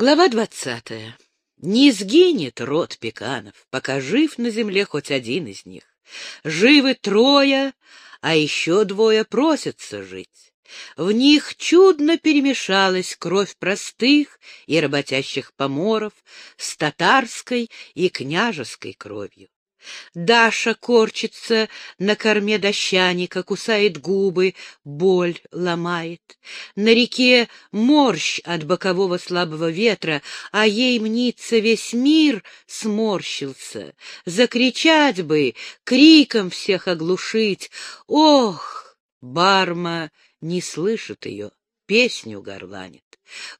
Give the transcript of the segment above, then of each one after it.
Глава двадцатая. Не сгинет род пеканов, пока жив на земле хоть один из них. Живы трое, а еще двое просятся жить. В них чудно перемешалась кровь простых и работящих поморов с татарской и княжеской кровью. Даша корчится на корме дощаника, кусает губы, боль ломает. На реке морщ от бокового слабого ветра, а ей мнится весь мир сморщился. Закричать бы, криком всех оглушить. Ох, барма не слышит ее, песню горланит.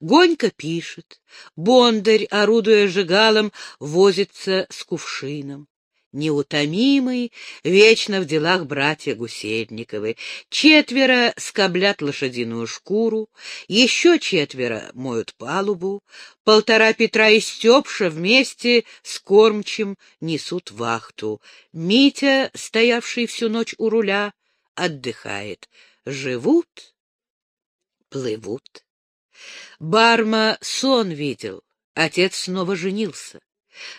Гонька пишет, Бондарь, орудуя жигалом, возится с кувшином неутомимый, вечно в делах братья Гусельниковы. Четверо скоблят лошадиную шкуру, еще четверо моют палубу, полтора Петра и Степша вместе с кормчим несут вахту. Митя, стоявший всю ночь у руля, отдыхает. Живут, плывут. Барма сон видел, отец снова женился.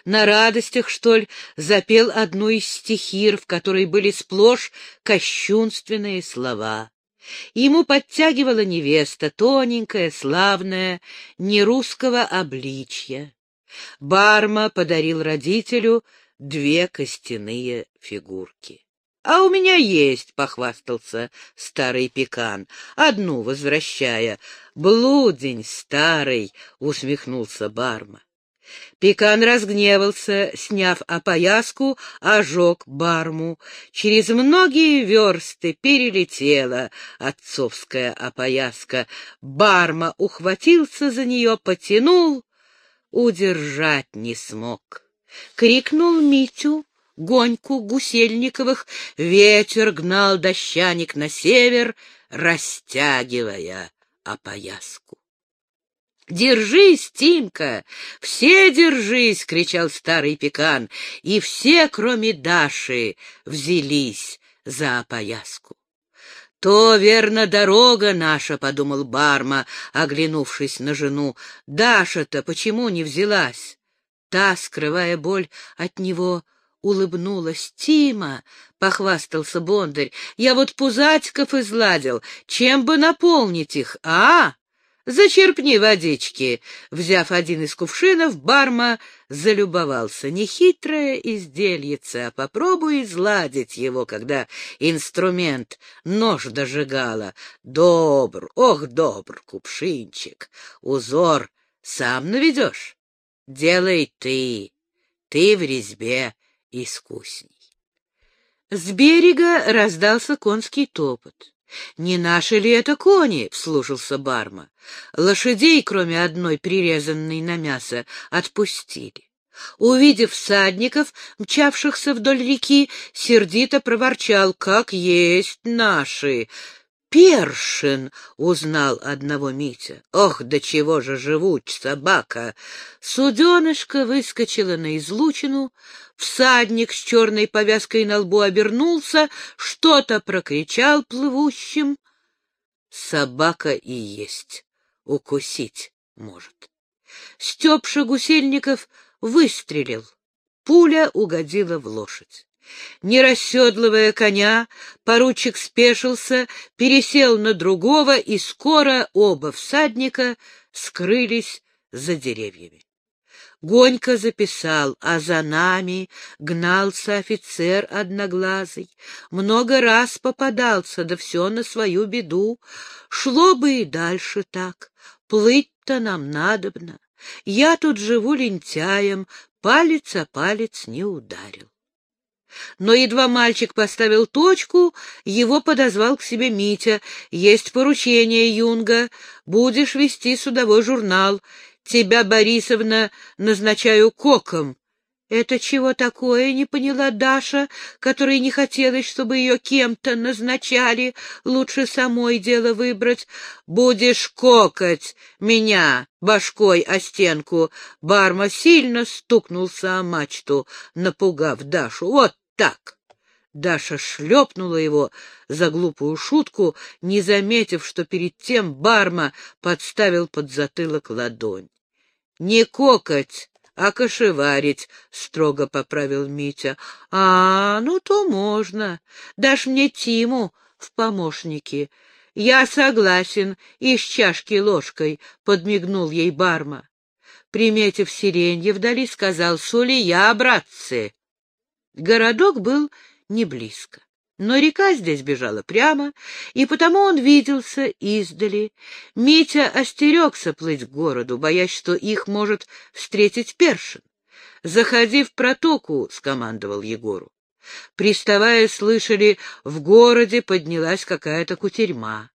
На радостях, что ли, запел одну из стихир, в которой были сплошь кощунственные слова. Ему подтягивала невеста, тоненькая, славная, не русского обличья. Барма подарил родителю две костяные фигурки. — А у меня есть, — похвастался старый пекан, одну возвращая. — Блудень старый, — усмехнулся Барма. Пекан разгневался, сняв опояску, ожег барму. Через многие версты перелетела отцовская опояска. Барма ухватился за нее, потянул, удержать не смог. Крикнул Митю, гоньку Гусельниковых, ветер гнал дощаник на север, растягивая опояску. «Держись, Тимка! Все держись!» — кричал старый пекан, и все, кроме Даши, взялись за опояску. «То, верно, дорога наша», — подумал Барма, оглянувшись на жену. «Даша-то почему не взялась?» Та, скрывая боль от него, улыбнулась. «Тима!» — похвастался Бондарь. «Я вот пузатиков изладил. Чем бы наполнить их, а?» Зачерпни водички. Взяв один из кувшинов, Барма залюбовался. Нехитрое издельице, а попробуй изладить его, когда инструмент нож дожигала. Добр, ох, добр, кувшинчик. Узор сам наведешь? Делай ты, ты в резьбе искусней. С берега раздался конский топот. «Не наши ли это кони?» — вслушался Барма. Лошадей, кроме одной прирезанной на мясо, отпустили. Увидев всадников, мчавшихся вдоль реки, сердито проворчал, «Как есть наши!» Першин узнал одного Митя. Ох, до чего же живуч собака! Суденышко выскочило на излучину, всадник с черной повязкой на лбу обернулся, что-то прокричал плывущим. Собака и есть, укусить может. Степша Гусельников выстрелил. Пуля угодила в лошадь. Не расседлывая коня, поручик спешился, пересел на другого, и скоро оба всадника скрылись за деревьями. Гонька записал, а за нами гнался офицер одноглазый. Много раз попадался, да все на свою беду. Шло бы и дальше так, плыть-то нам надобно. Я тут живу лентяем, палец о палец не ударил. Но едва мальчик поставил точку, его подозвал к себе Митя. «Есть поручение, Юнга. Будешь вести судовой журнал. Тебя, Борисовна, назначаю коком. «Это чего такое?» — не поняла Даша, которой не хотелось, чтобы ее кем-то назначали. Лучше самой дело выбрать. «Будешь кокать меня башкой о стенку!» Барма сильно стукнулся о мачту, напугав Дашу. «Вот так!» Даша шлепнула его за глупую шутку, не заметив, что перед тем Барма подставил под затылок ладонь. Не кокать, а кошеварить, — строго поправил Митя. — А, ну то можно. Дашь мне Тиму в помощники. Я согласен, и с чашки ложкой, — подмигнул ей Барма. Приметив сиренье вдали, сказал, — Соли я, братцы. Городок был не близко. Но река здесь бежала прямо, и потому он виделся издали. Митя остерегся плыть к городу, боясь, что их может встретить Першин. «Заходи в протоку», — скомандовал Егору. Приставая, слышали, в городе поднялась какая-то кутерьма.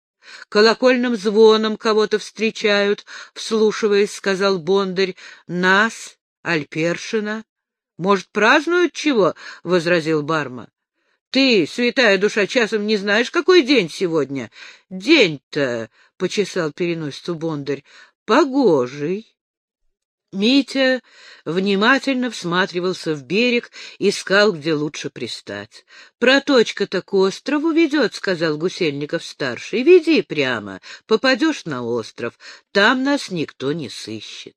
Колокольным звоном кого-то встречают, вслушиваясь, сказал Бондарь. Нас, Альпершина. Может, празднуют чего? — возразил Барма. Ты, святая душа, часом не знаешь, какой день сегодня? День-то, — почесал переносицу Бондарь, — погожий. Митя внимательно всматривался в берег, искал, где лучше пристать. — Проточка-то к острову ведет, — сказал Гусельников-старший. — Веди прямо, попадешь на остров, там нас никто не сыщет.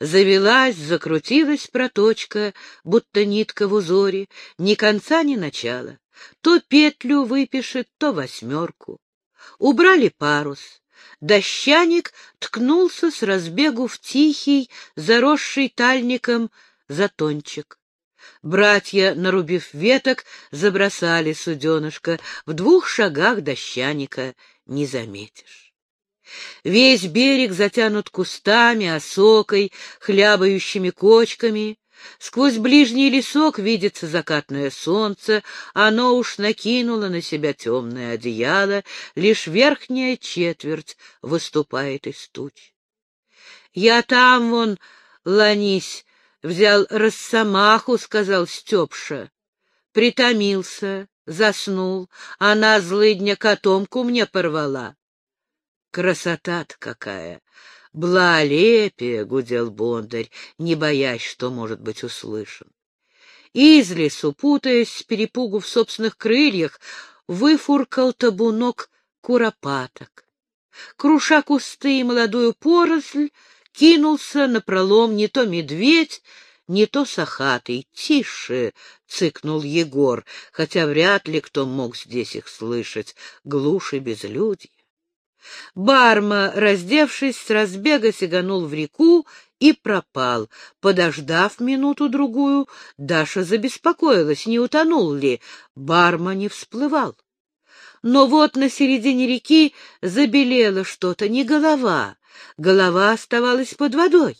Завелась, закрутилась проточка, будто нитка в узоре, ни конца, ни начала. То петлю выпишет, то восьмерку. Убрали парус. Дощаник ткнулся с разбегу в тихий, заросший тальником затончик. Братья, нарубив веток, забросали суденышко. В двух шагах дощаника не заметишь. Весь берег затянут кустами, осокой, хлябающими кочками. Сквозь ближний лесок видится закатное солнце, оно уж накинуло на себя темное одеяло, лишь верхняя четверть выступает из туч. «Я там вон, ланись, взял росомаху», — сказал Степша. Притомился, заснул, она злыдня котомку мне порвала. Красота-то какая! Блалепие, — гудел Бондарь, не боясь, что может быть услышан. Из лесу, путаясь с перепугу в собственных крыльях, выфуркал табунок куропаток. Круша кусты и молодую поросль, кинулся на пролом не то медведь, не то сахатый. «Тише!» — цыкнул Егор, хотя вряд ли кто мог здесь их слышать. Глушь и безлюдье. Барма, раздевшись, с разбега сиганул в реку и пропал. Подождав минуту-другую, Даша забеспокоилась, не утонул ли. Барма не всплывал. Но вот на середине реки забелело что-то, не голова. Голова оставалась под водой.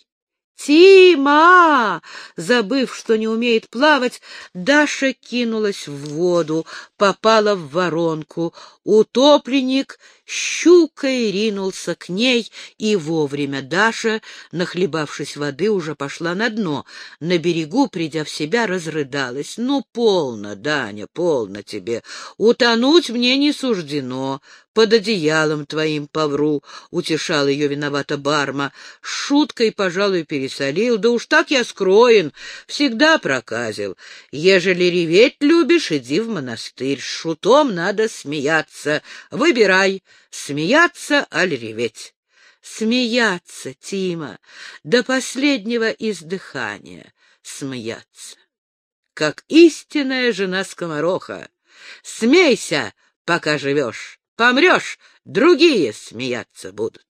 «Тима!» Забыв, что не умеет плавать, Даша кинулась в воду, попала в воронку. Утопленник щукой ринулся к ней, и вовремя Даша, нахлебавшись воды, уже пошла на дно. На берегу, придя в себя, разрыдалась. «Ну, полно, Даня, полно тебе. Утонуть мне не суждено под одеялом твоим повру, — утешал ее виновата Барма. Шуткой, пожалуй, пересолил, да уж так я скроен, всегда проказил. Ежели реветь любишь, иди в монастырь, шутом надо смеяться. Выбирай, смеяться аль реветь. Смеяться, Тима, до последнего издыхания смеяться. Как истинная жена скомороха. Смейся, пока живешь. Помрешь, другие смеяться будут.